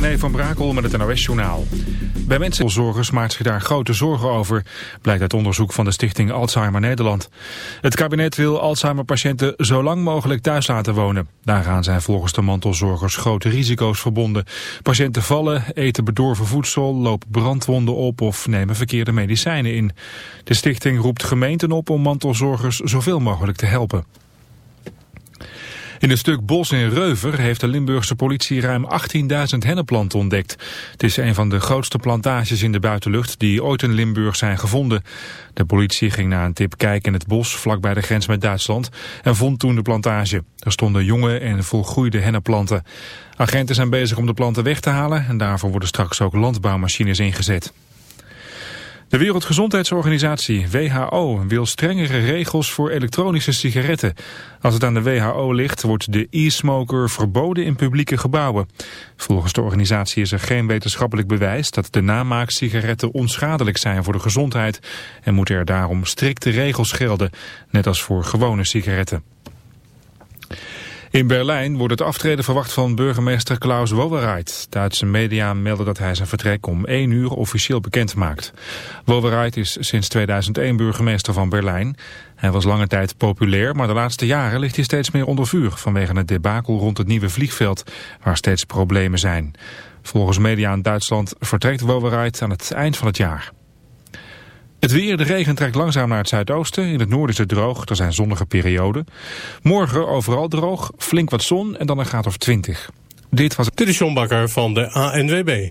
René van Brakel met het NOS-journaal. Bij mensenzorgers maakt zich daar grote zorgen over, blijkt uit onderzoek van de stichting Alzheimer Nederland. Het kabinet wil Alzheimer-patiënten zo lang mogelijk thuis laten wonen. Daaraan zijn volgens de mantelzorgers grote risico's verbonden. Patiënten vallen, eten bedorven voedsel, lopen brandwonden op of nemen verkeerde medicijnen in. De stichting roept gemeenten op om mantelzorgers zoveel mogelijk te helpen. In een stuk bos in Reuver heeft de Limburgse politie ruim 18.000 hennepplanten ontdekt. Het is een van de grootste plantages in de buitenlucht die ooit in Limburg zijn gevonden. De politie ging na een tip kijken in het bos vlakbij de grens met Duitsland en vond toen de plantage. Er stonden jonge en volgroeide hennenplanten. Agenten zijn bezig om de planten weg te halen en daarvoor worden straks ook landbouwmachines ingezet. De Wereldgezondheidsorganisatie, WHO, wil strengere regels voor elektronische sigaretten. Als het aan de WHO ligt, wordt de e-smoker verboden in publieke gebouwen. Volgens de organisatie is er geen wetenschappelijk bewijs dat de namaaksigaretten onschadelijk zijn voor de gezondheid en moeten er daarom strikte regels gelden, net als voor gewone sigaretten. In Berlijn wordt het aftreden verwacht van burgemeester Klaus Wowereit. Duitse media melden dat hij zijn vertrek om 1 uur officieel bekend maakt. Wowereit is sinds 2001 burgemeester van Berlijn. Hij was lange tijd populair, maar de laatste jaren ligt hij steeds meer onder vuur... vanwege het debakel rond het nieuwe vliegveld, waar steeds problemen zijn. Volgens media in Duitsland vertrekt Wowereit aan het eind van het jaar. Het weer, de regen trekt langzaam naar het zuidoosten. In het noorden is het droog, er zijn zonnige perioden. Morgen overal droog, flink wat zon en dan een graad of 20. Dit was... Dit is John Bakker van de ANWB.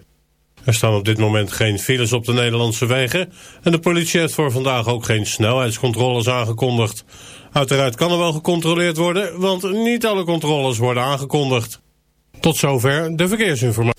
Er staan op dit moment geen files op de Nederlandse wegen... en de politie heeft voor vandaag ook geen snelheidscontroles aangekondigd. Uiteraard kan er wel gecontroleerd worden, want niet alle controles worden aangekondigd. Tot zover de verkeersinformatie.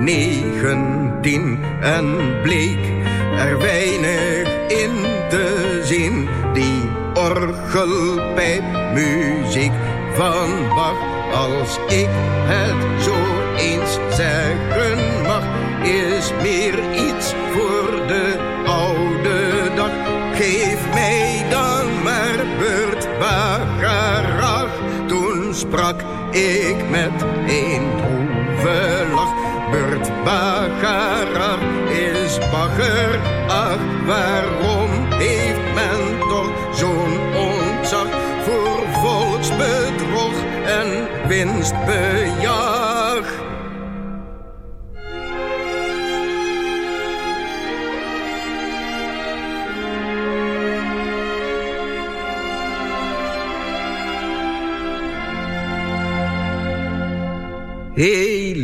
Negentien en bleek er weinig in te zien. Die orgelpijpmuziek van Bach, als ik het zo eens zeggen mag, is meer iets voor de oude dag. Geef mij dan maar Burt Bacharach. Toen sprak ik met Burt Bacharach is bagger. Ach, waarom heeft men toch zo'n ontzag voor volksbedrog en winstbejag?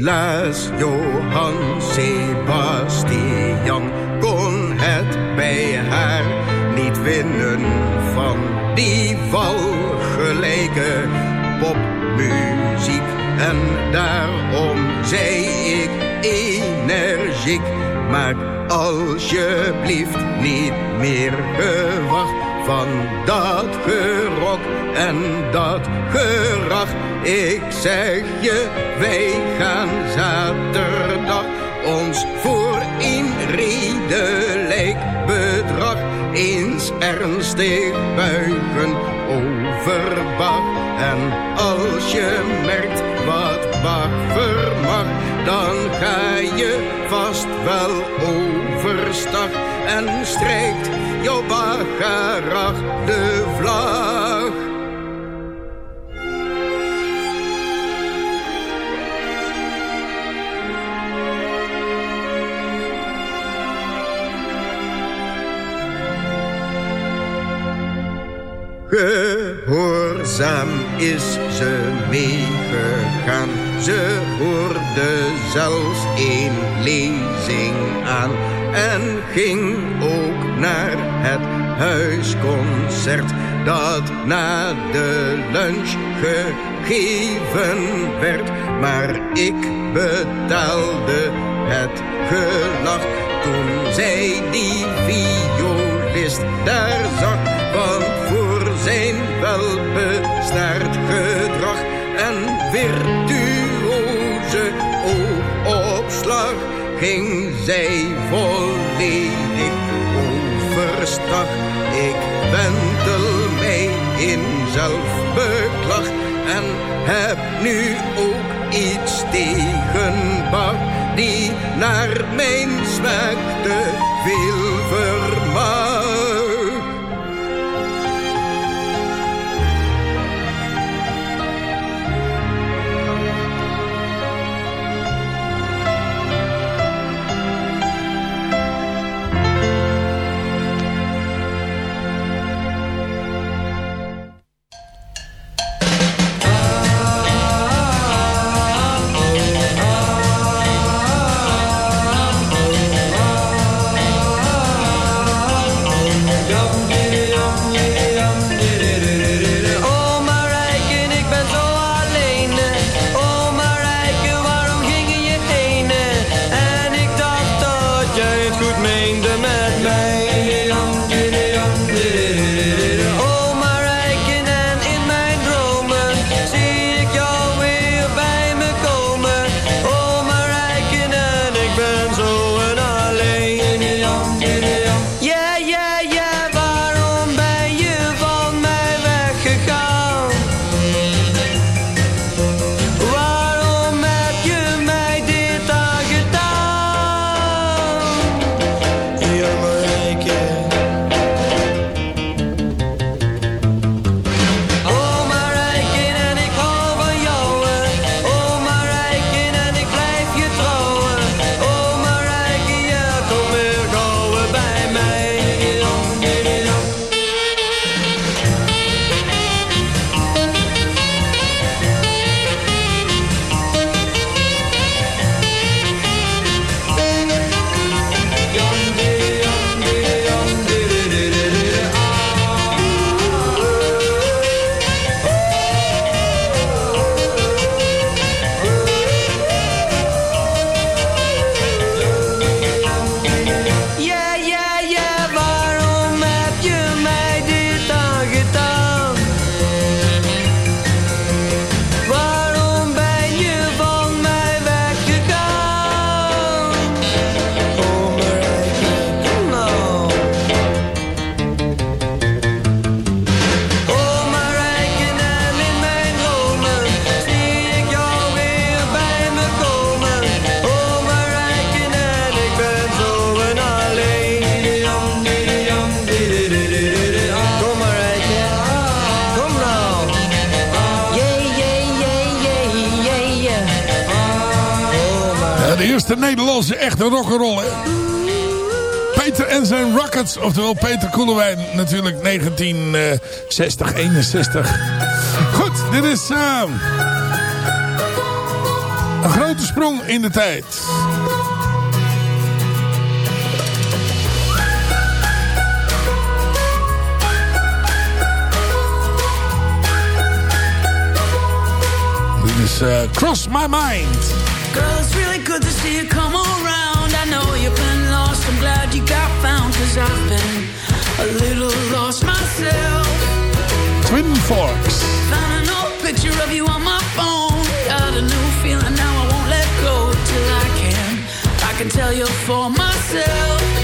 Helaas, Johan Sebastian kon het bij haar niet winnen van die valgelijke popmuziek. En daarom zei ik energiek, maak alsjeblieft niet meer gewacht van dat gerok en dat gerach. Ik zeg je, wij gaan zaterdag ons voor een redelijk bedrag eens ernstig buigen over Bach. En als je merkt wat Bach vermag, dan ga je vast wel overstag en strijkt jouw Bacharach de vlag. Is ze meegegaan. Ze hoorde zelfs een lezing aan. En ging ook naar het huisconcert. Dat na de lunch gegeven werd. Maar ik betaalde het gelach. Toen zij die violist daar zag. Want voor zijn welbestaard gedrag en virtuoze oogopslag ging zij volledig overstag. Ik wentel mij in zelfbeklag en heb nu ook iets tegen Bach die naar mijn smaak te veel. Echte rock'n'roll, hè? Peter en zijn Rockets, oftewel Peter Koelewijn, natuurlijk 1960, 61. Goed, dit is uh, een grote sprong in de tijd. Dit is uh, Cross My Mind. Girl, it's really good to see you come around. I you've been lost. I'm glad you got found. Cause I've been a little lost myself. Twin Forks. Found an old picture of you on my phone. Got a new feeling now I won't let go till I can. I can tell you for myself.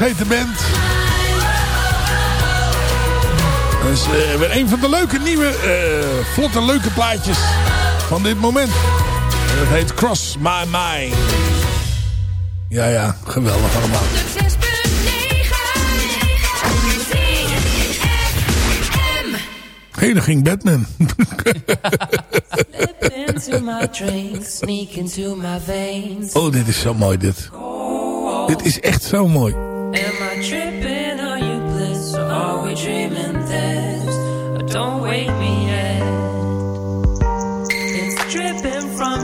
Heet de band. Dat is eh, weer een van de leuke nieuwe, eh, vlotte leuke plaatjes van dit moment. En dat heet Cross My Mind. Ja, ja, geweldig allemaal. Hé, hey, daar ging Batman. Oh, dit is zo mooi, dit. Dit is echt zo mooi.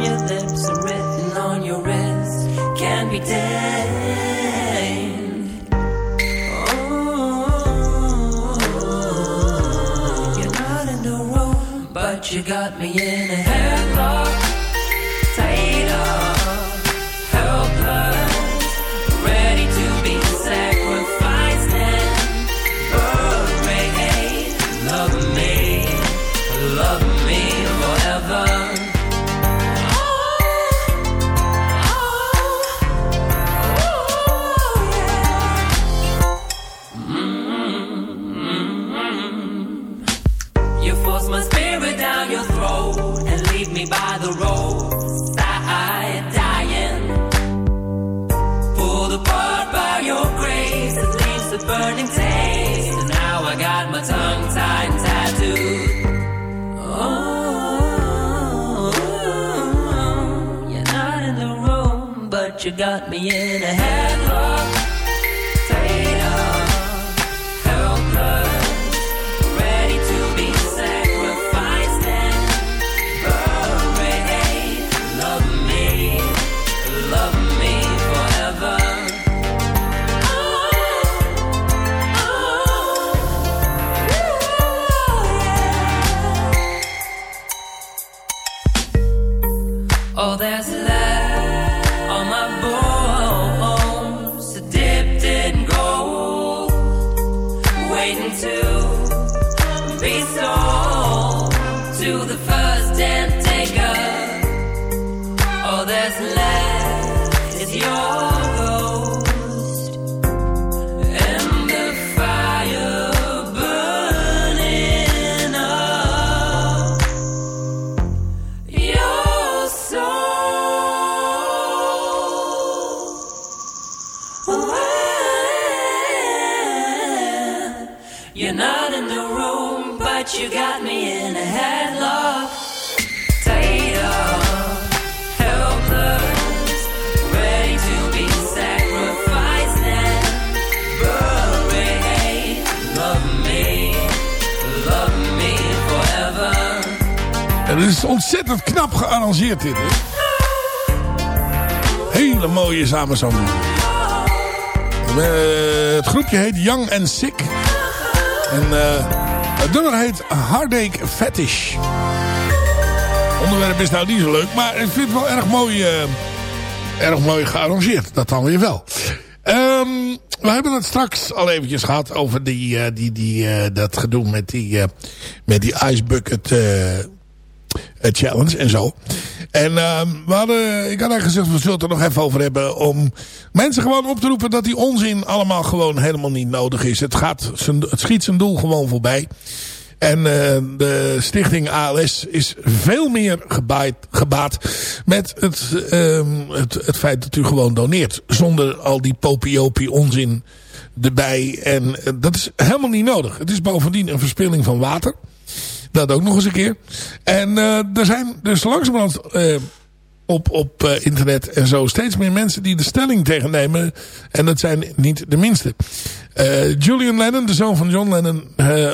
Your lips and written on your wrist. Can't be tamed. Ooh, you're not in the room, but you got me in a headlock. Got me in a headlock. Hele mooie samenzang. Eh, het groepje heet Young and Sick. En eh, het nummer heet Heartache Fetish. onderwerp is nou niet zo leuk. Maar ik vind het wel erg mooi, eh, erg mooi gearrangeerd. Dat dan weer wel. Ehm, we hebben het straks al eventjes gehad over die, die, die, dat gedoe met die, eh, met die Ice Bucket Challenge en zo. En ehm, we hadden, ik had eigenlijk gezegd, we zullen het er nog even over hebben. Om mensen gewoon op te roepen dat die onzin allemaal gewoon helemaal niet nodig is. Het, gaat het schiet zijn doel gewoon voorbij. En uh, de stichting ALS is veel meer gebaat, gebaat met het, um, het, het feit dat u gewoon doneert. Zonder al die popiopie onzin erbij. En uh, dat is helemaal niet nodig. Het is bovendien een verspilling van water. Dat ook nog eens een keer. En uh, er zijn dus langzamerhand op, op uh, internet en zo steeds meer mensen die de stelling tegennemen. En dat zijn niet de minste. Julian Lennon, de zoon van John Lennon,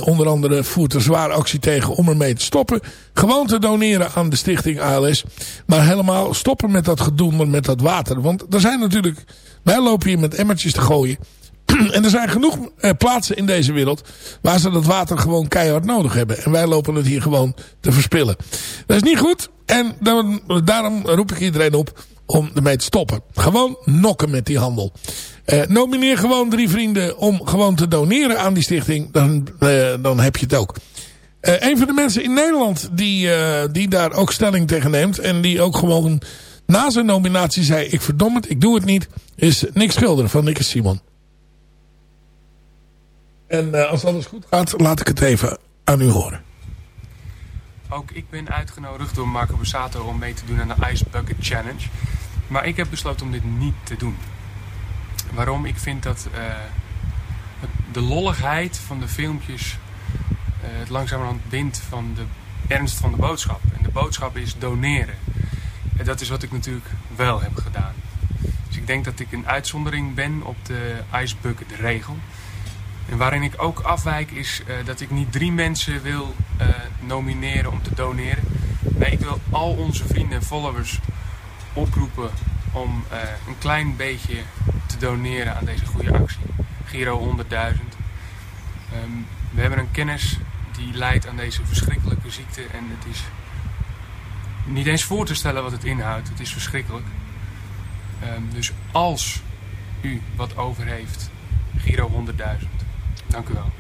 onder andere voert er zwaar actie tegen om ermee te stoppen. Gewoon te doneren aan de stichting ALS. Maar helemaal stoppen met dat gedoe met dat water. Want er zijn natuurlijk, wij lopen hier met emmertjes te gooien. en er zijn genoeg uh, plaatsen in deze wereld waar ze dat water gewoon keihard nodig hebben. En wij lopen het hier gewoon te verspillen. Dat is niet goed. En dan, daarom roep ik iedereen op om ermee te stoppen. Gewoon nokken met die handel. Uh, nomineer gewoon drie vrienden om gewoon te doneren aan die stichting. Dan, uh, dan heb je het ook. Uh, een van de mensen in Nederland die, die daar ook stelling tegen neemt. En die ook gewoon na zijn nominatie zei. Ik verdom het, ik doe het niet. Is Nick Schilder van Nick Simon. En als alles goed gaat laat ik het even aan u horen. Ook ik ben uitgenodigd door Marco Bussato om mee te doen aan de Ice Bucket Challenge. Maar ik heb besloten om dit niet te doen. Waarom? Ik vind dat uh, de lolligheid van de filmpjes uh, het langzamerhand bindt van de ernst van de boodschap. En de boodschap is doneren. En dat is wat ik natuurlijk wel heb gedaan. Dus ik denk dat ik een uitzondering ben op de Ice Bucket regel. En waarin ik ook afwijk is uh, dat ik niet drie mensen wil uh, nomineren om te doneren. Nee, ik wil al onze vrienden en followers oproepen om uh, een klein beetje te doneren aan deze goede actie. Giro 100.000. Um, we hebben een kennis die leidt aan deze verschrikkelijke ziekte en het is niet eens voor te stellen wat het inhoudt. Het is verschrikkelijk. Um, dus als u wat over heeft, Giro 100.000. Dank u wel.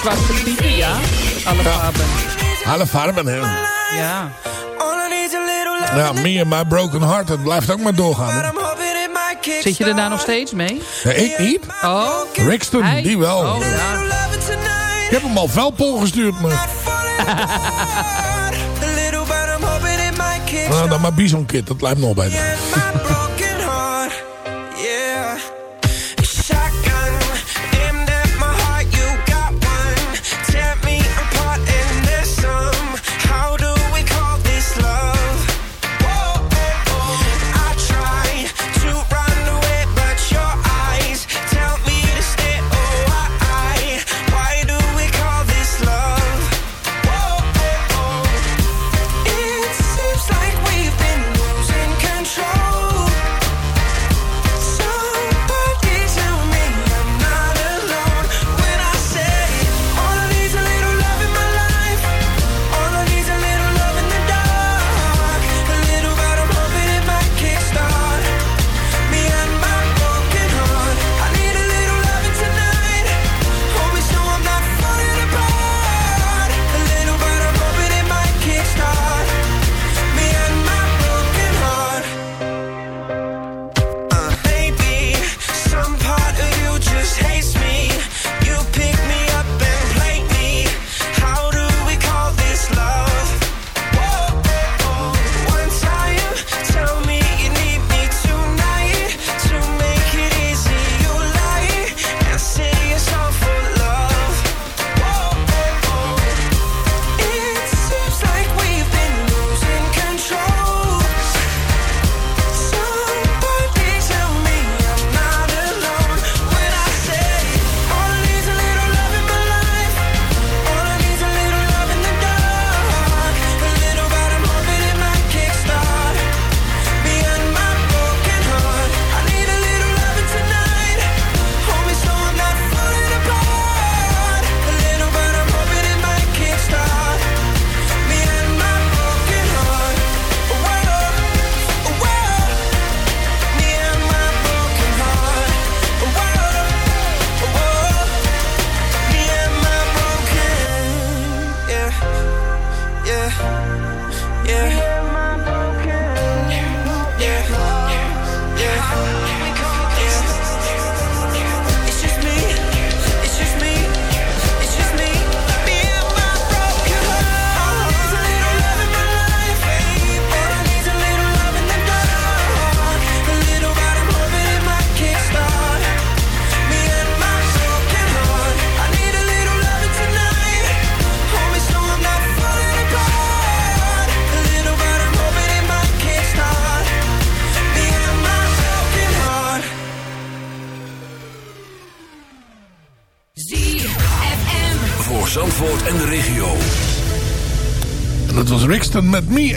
zwarte pieten, ja. Alle ja. Alle farben, hè. Ja. Ja, me and my broken heart, dat blijft ook maar doorgaan. Hè? Zit je er daar nog steeds mee? Nee, ik niet. Oh. Rickston, die wel. Oh. Ik heb hem al vuilpol gestuurd, maar... nou, dan maar Bison Kid, dat lijkt nog bij bij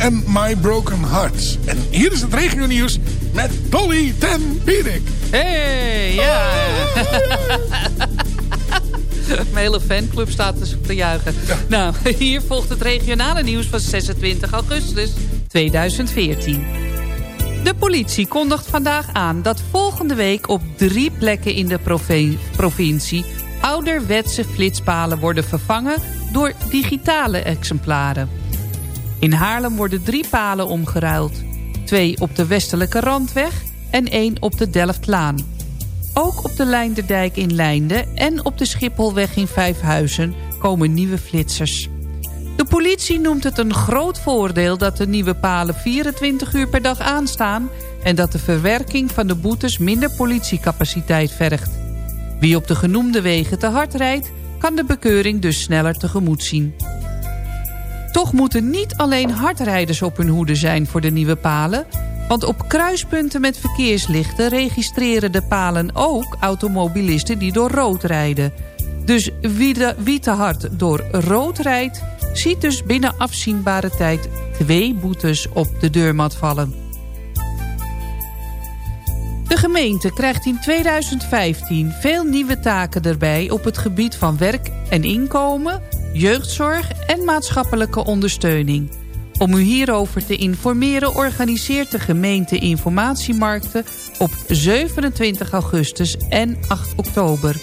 en My Broken Hearts. En hier is het regio nieuws met Dolly ten Pierik. Hey, ja. Oh, Mijn hele fanclub staat dus op te juichen. Nou, hier volgt het regionale nieuws van 26 augustus 2014. De politie kondigt vandaag aan dat volgende week op drie plekken in de provincie... ouderwetse flitspalen worden vervangen door digitale exemplaren. In Haarlem worden drie palen omgeruild. Twee op de westelijke randweg en één op de Delftlaan. Ook op de Leinderdijk in Leinden en op de Schipholweg in Vijfhuizen komen nieuwe flitsers. De politie noemt het een groot voordeel dat de nieuwe palen 24 uur per dag aanstaan... en dat de verwerking van de boetes minder politiecapaciteit vergt. Wie op de genoemde wegen te hard rijdt, kan de bekeuring dus sneller tegemoet zien. Toch moeten niet alleen hardrijders op hun hoede zijn voor de nieuwe palen... want op kruispunten met verkeerslichten registreren de palen ook automobilisten die door rood rijden. Dus wie, de, wie te hard door rood rijdt, ziet dus binnen afzienbare tijd twee boetes op de deurmat vallen. De gemeente krijgt in 2015 veel nieuwe taken erbij op het gebied van werk en inkomen, jeugdzorg en maatschappelijke ondersteuning. Om u hierover te informeren organiseert de gemeente informatiemarkten op 27 augustus en 8 oktober.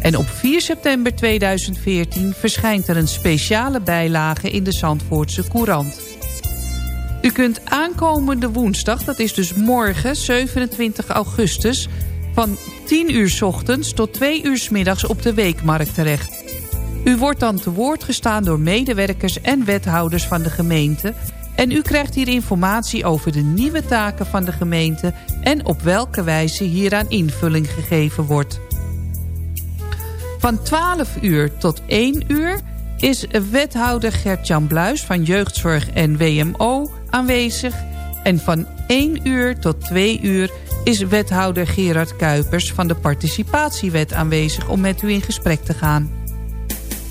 En op 4 september 2014 verschijnt er een speciale bijlage in de Zandvoortse Courant. U kunt aankomende woensdag, dat is dus morgen 27 augustus... van 10 uur 's ochtends tot 2 uur middags op de weekmarkt terecht. U wordt dan te woord gestaan door medewerkers en wethouders van de gemeente... en u krijgt hier informatie over de nieuwe taken van de gemeente... en op welke wijze hieraan invulling gegeven wordt. Van 12 uur tot 1 uur is wethouder Gert-Jan Bluis van Jeugdzorg en WMO aanwezig. En van 1 uur tot 2 uur is wethouder Gerard Kuipers van de Participatiewet aanwezig om met u in gesprek te gaan.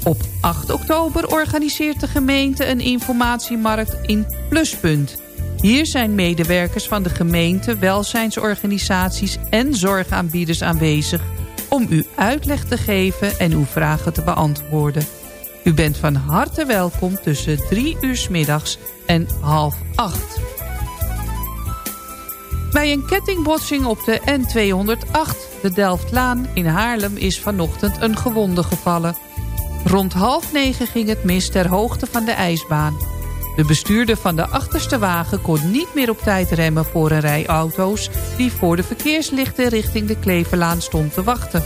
Op 8 oktober organiseert de gemeente een informatiemarkt in Pluspunt. Hier zijn medewerkers van de gemeente, welzijnsorganisaties en zorgaanbieders aanwezig om u uitleg te geven en uw vragen te beantwoorden. U bent van harte welkom tussen 3 uur 's middags en half 8. Bij een kettingbotsing op de N208, de Delftlaan in Haarlem... is vanochtend een gewonde gevallen. Rond half negen ging het mis ter hoogte van de ijsbaan. De bestuurder van de achterste wagen kon niet meer op tijd remmen voor een rij auto's... die voor de verkeerslichten richting de Kleverlaan stond te wachten.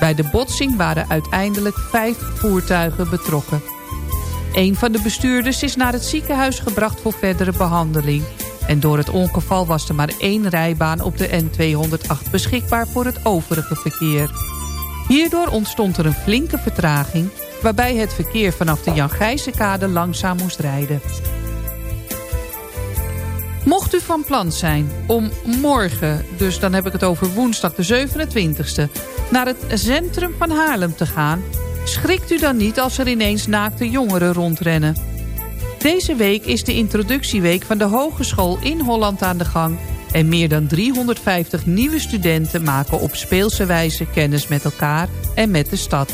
Bij de botsing waren uiteindelijk vijf voertuigen betrokken. Een van de bestuurders is naar het ziekenhuis gebracht voor verdere behandeling. En door het ongeval was er maar één rijbaan op de N208 beschikbaar voor het overige verkeer. Hierdoor ontstond er een flinke vertraging... waarbij het verkeer vanaf de Jan Gijzenkade langzaam moest rijden. Mocht u van plan zijn om morgen, dus dan heb ik het over woensdag de 27e... naar het centrum van Haarlem te gaan... schrikt u dan niet als er ineens naakte jongeren rondrennen. Deze week is de introductieweek van de Hogeschool in Holland aan de gang... en meer dan 350 nieuwe studenten maken op speelse wijze kennis met elkaar en met de stad.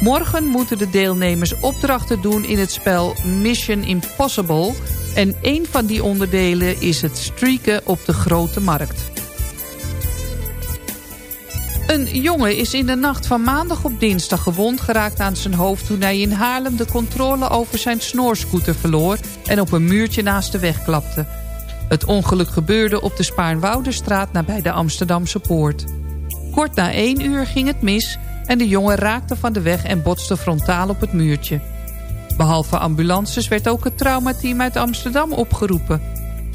Morgen moeten de deelnemers opdrachten doen in het spel Mission Impossible... en een van die onderdelen is het streaken op de grote markt. Een jongen is in de nacht van maandag op dinsdag gewond geraakt aan zijn hoofd... toen hij in Haarlem de controle over zijn snoorscooter verloor... en op een muurtje naast de weg klapte. Het ongeluk gebeurde op de Spaarnwouderstraat nabij de Amsterdamse Poort. Kort na één uur ging het mis en de jongen raakte van de weg en botste frontaal op het muurtje. Behalve ambulances werd ook het traumateam uit Amsterdam opgeroepen.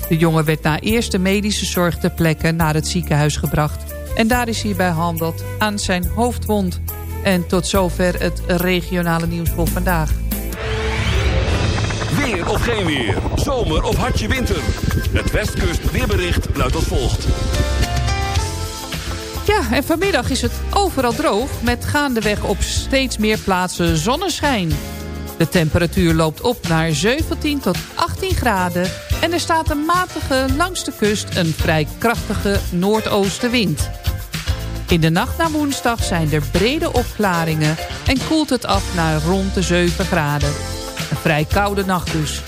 De jongen werd na eerste medische zorg ter plekke naar het ziekenhuis gebracht... en daar is hij behandeld aan zijn hoofdwond. En tot zover het regionale nieuws voor vandaag. Weer of geen weer. Zomer of hartje winter. Het Westkust weerbericht luidt als volgt. Ja, en vanmiddag is het overal droog... met gaandeweg op steeds meer plaatsen zonneschijn. De temperatuur loopt op naar 17 tot 18 graden... en er staat een matige langs de kust een vrij krachtige noordoostenwind. In de nacht naar woensdag zijn er brede opklaringen en koelt het af naar rond de 7 graden. Een vrij koude nacht dus.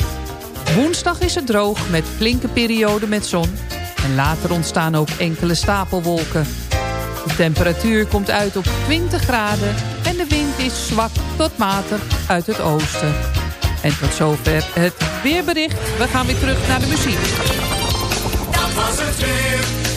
Woensdag is het droog met flinke perioden met zon. En later ontstaan ook enkele stapelwolken. De temperatuur komt uit op 20 graden en de wind is zwak tot matig uit het oosten. En tot zover het weerbericht. We gaan weer terug naar de muziek. Dat was het weer.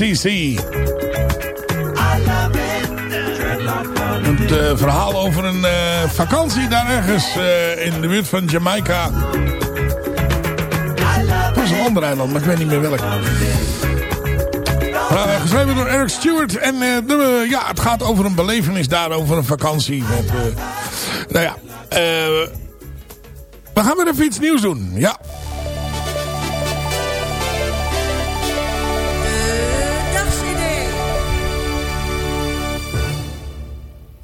10cc. Het eh, verhaal over een eh, vakantie daar ergens eh, in de buurt van Jamaica. Dat was een ander eiland, maar ik weet niet meer welk. Uh, geschreven door Eric Stewart. En ja, het gaat over een belevenis daar, over een vakantie. Nou ja, we gaan weer even iets nieuws doen. Ja.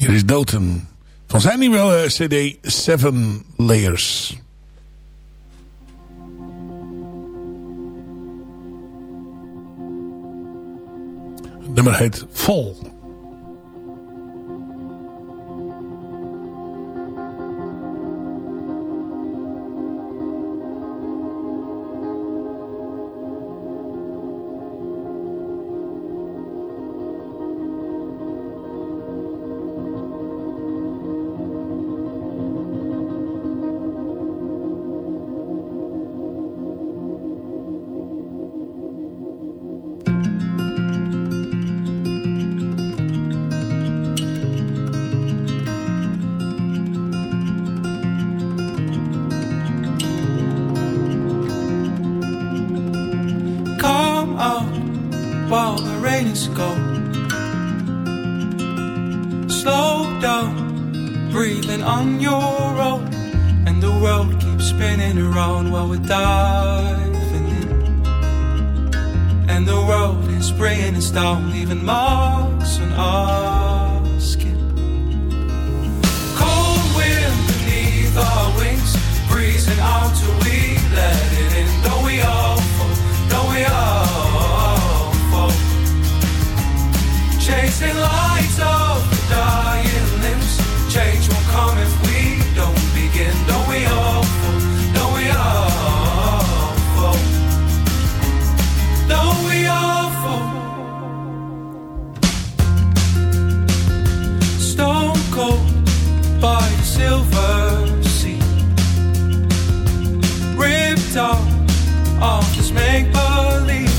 Chris Doten. Van zijn nieuwe eh, cd Seven Layers. Nummer heet Vol. by the silver sea. Ripped off of this make believe,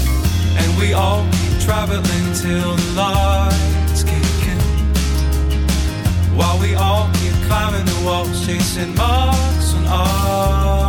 and we all keep traveling till the lights kick in. While we all keep climbing the walls, chasing marks on our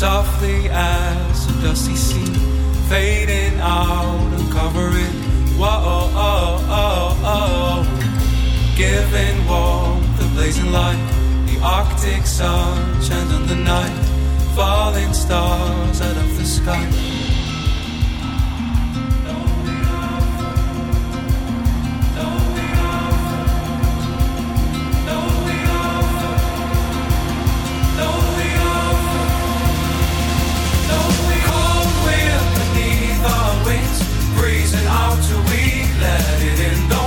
softly as a dusty sea fading out and covering. Whoa, oh, oh, oh, giving warmth, the blazing light, the Arctic sun, and the night, falling stars out of the sky. Entonces,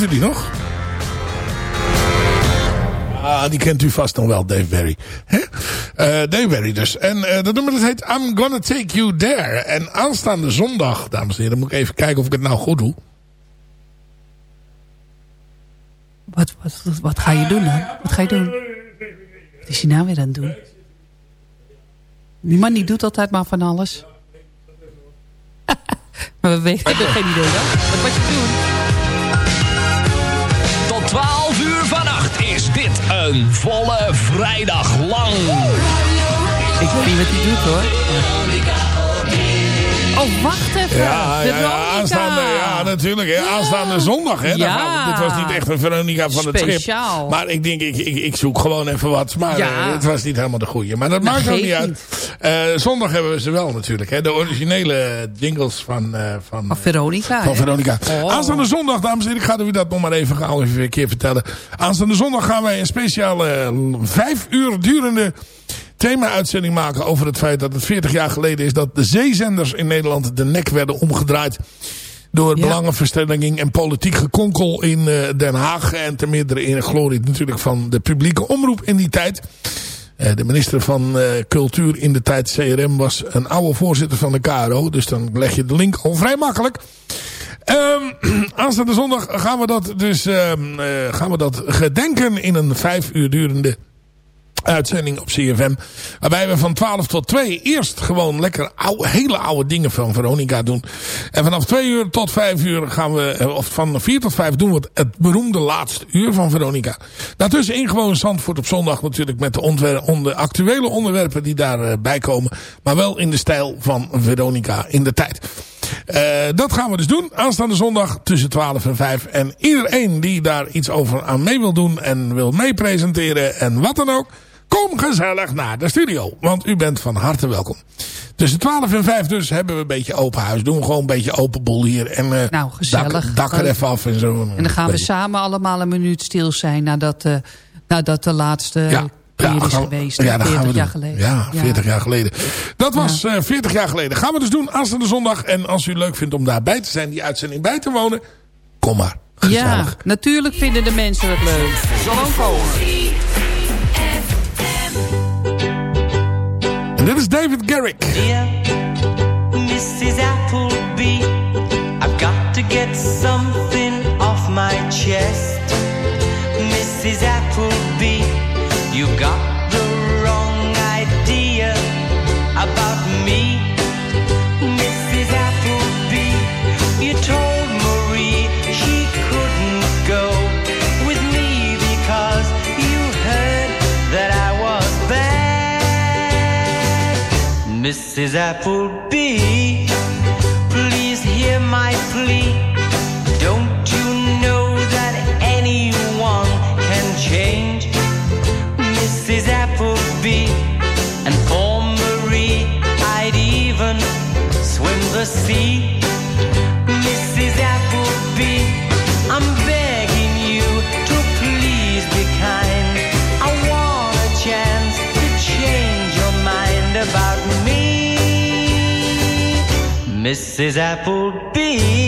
kent u die nog? Ah, die kent u vast nog wel, Dave Barry. Hè? Eh, Dave Barry dus. En eh, dat nummer dat heet I'm Gonna Take You There. En aanstaande zondag, dames en heren, moet ik even kijken of ik het nou goed doe. Wat, wat, wat, wat ga je doen dan? Wat ga je doen? Wat is hij nou weer aan het doen? Die man die doet altijd maar van alles. maar we weten er geen idee dan. Wat moet je doen? Een volle vrijdag lang. Ik weet niet wat hij doet hoor. Oh, wacht even. Ja, ja, aanstaande, ja natuurlijk. Hè, aanstaande zondag. Hè, dit was niet echt een Veronica van het schip. Speciaal. Maar ik denk, ik, ik, ik zoek gewoon even wat. Maar eh, het was niet helemaal de goede. Maar dat maakt ook niet uit. Eh, zondag hebben we ze wel natuurlijk. Hè, de originele jingles van, eh, van, Veronica. van? Veronica. Oh. Aanstaande zondag, dames en heren, ik ga u dat nog maar even gauw even een keer vertellen. Aanstaande zondag gaan wij een speciale vijf uur durende thema-uitzending maken over het feit dat het 40 jaar geleden is dat de zeezenders in Nederland de nek werden omgedraaid. Door belangenverstrengeling en politiek gekonkel in eh, Den Haag. En ten meerdere in glorie natuurlijk van de publieke omroep in die tijd. Eh, de minister van eh, Cultuur in de tijd CRM was een oude voorzitter van de KRO. Dus dan leg je de link al vrij makkelijk. Ehm, aanstaande zondag gaan we dat dus ehm, eh, gaan we dat gedenken in een vijf uur durende uitzending op CFM. Waarbij we van 12 tot 2 eerst gewoon lekker oude, hele oude dingen van Veronica doen. En vanaf 2 uur tot 5 uur gaan we, eh, of van 4 tot 5 doen we het, beroemde laatste uur van Veronica. Daartussenin gewoon Zandvoort op zondag natuurlijk met de actuele onderwerpen die daarbij komen. Maar wel in de stijl van Veronica in de tijd. Eh, dat gaan we dus doen. Aanstaande zondag tussen 12 en 5. En iedereen die daar iets over aan mee wil doen en wil meepresenteren en wat dan ook. Kom gezellig naar de studio. Want u bent van harte welkom. Tussen 12 en 5 dus hebben we een beetje open huis. Doen we gewoon een beetje open boel hier. En eh Nou, gezellig. dak, dak er even af en zo. En dan gaan we Beetje- samen allemaal een minuut stil zijn nadat, eh, nadat de laatste Ja. keer Ja, is gaan geweest. ja, dat 40 gaan we jaar doen. geleden. Ja, 40 jaar geleden. Dat was eh 40 jaar geleden. Gaan we dus doen aanstaande zondag. En als u leuk vindt om daarbij te zijn, die uitzending bij te wonen. Kom maar. Ja, natuurlijk vinden de mensen het leuk. Gewoon komen. En dit is David Garrick. Mrs. Appleby, I've got to get something off my chest. Mrs. Appleby, please hear my plea. Don't you know that anyone can change? Mrs. Appleby, and for Marie, I'd even swim the sea. Mrs. Appleby.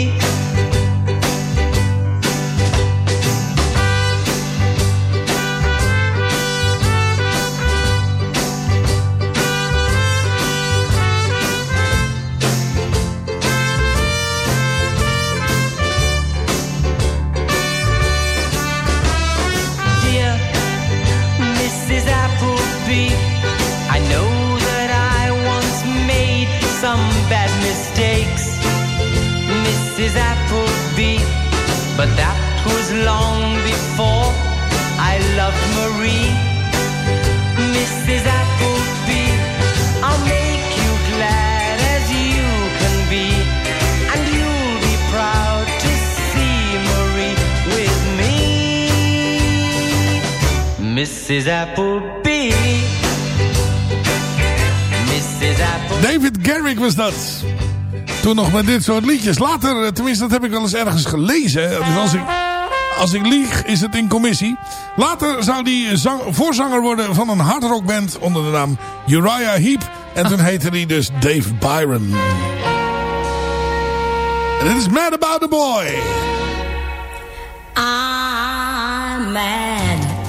Mrs. Appleby. David Garrick was dat. Toen nog met dit soort liedjes. Later, eh, tenminste dat heb ik wel eens ergens gelezen. Dus als ik, als ik lieg, is het in commissie. Later zou die zang, voorzanger worden van een hardrockband onder de naam Uriah Heep. En toen heette hij dus Dave Byron. En dit is Mad About the Boy. I'm mad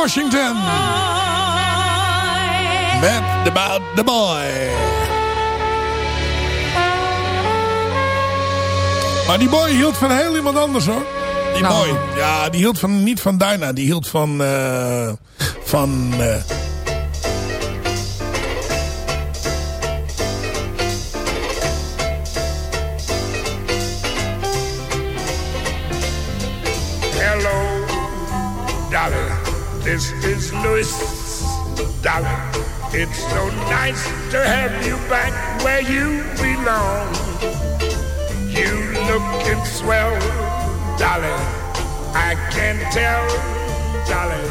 Washington. Mad about the boy. Maar die boy hield van heel iemand anders hoor. Die Nou. boy. Ja, die hield van, niet van Dinah. Die hield van... eh, van... eh, darling. It's so nice to have you back where you belong. You looking swell, darling. I can tell, darling.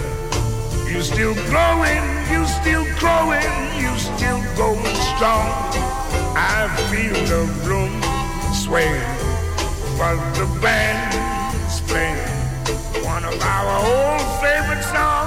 You still growing, you still growing, you still going strong. I feel the room sway while the band's playing one of our old favorite songs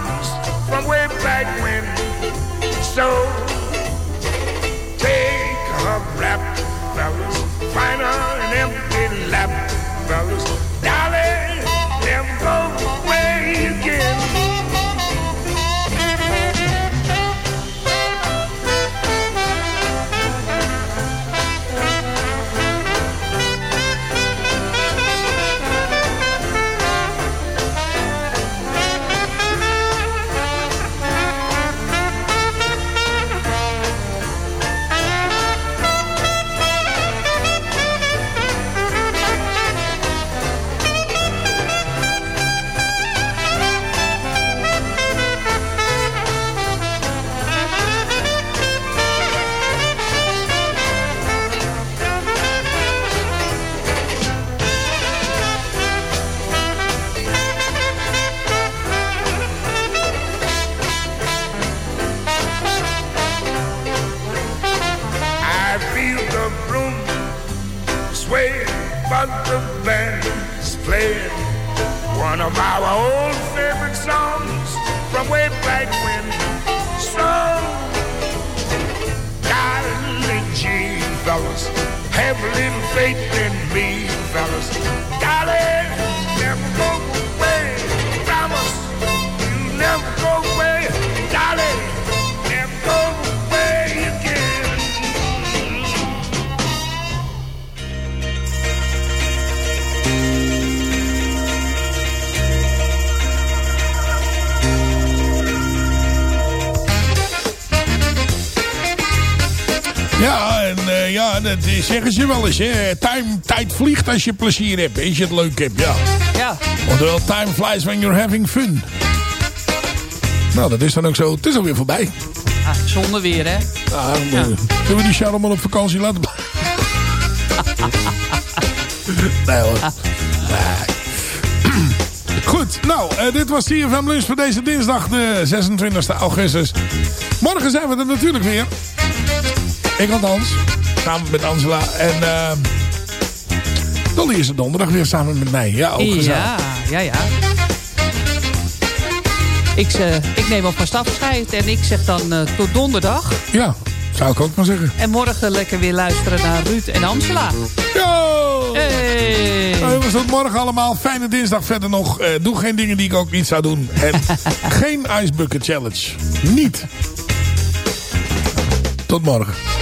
ze wel eens. Hè. Time, tijd vliegt als je plezier hebt. Als je het leuk hebt, ja. Ja. Oftewel, time flies when you're having fun. Nou, dat is dan ook zo. Het is alweer voorbij. Ah, zonde weer, hè? Nou, dan, eh, Zullen we die maar op vakantie laten nee hoor. Nee. Goed, nou, eh, dit was CFM Lunch voor deze dinsdag, de 26 augustus. Morgen zijn we er natuurlijk weer. Ik althans, samen met Angela. En Dolly is er donderdag weer samen met mij. Ja, ook gezellig. Ja, ja, ja. Ik, eh, ik neem alvast afscheid en ik zeg dan eh, tot donderdag. Ja, zou ik ook maar zeggen. En morgen lekker weer luisteren naar Ruud en Angela. Yo! Hey! Nou jongens, tot morgen allemaal. Fijne dinsdag verder nog. Eh, doe geen dingen die ik ook niet zou doen. En geen Ice Bucket Challenge. Niet. Tot morgen.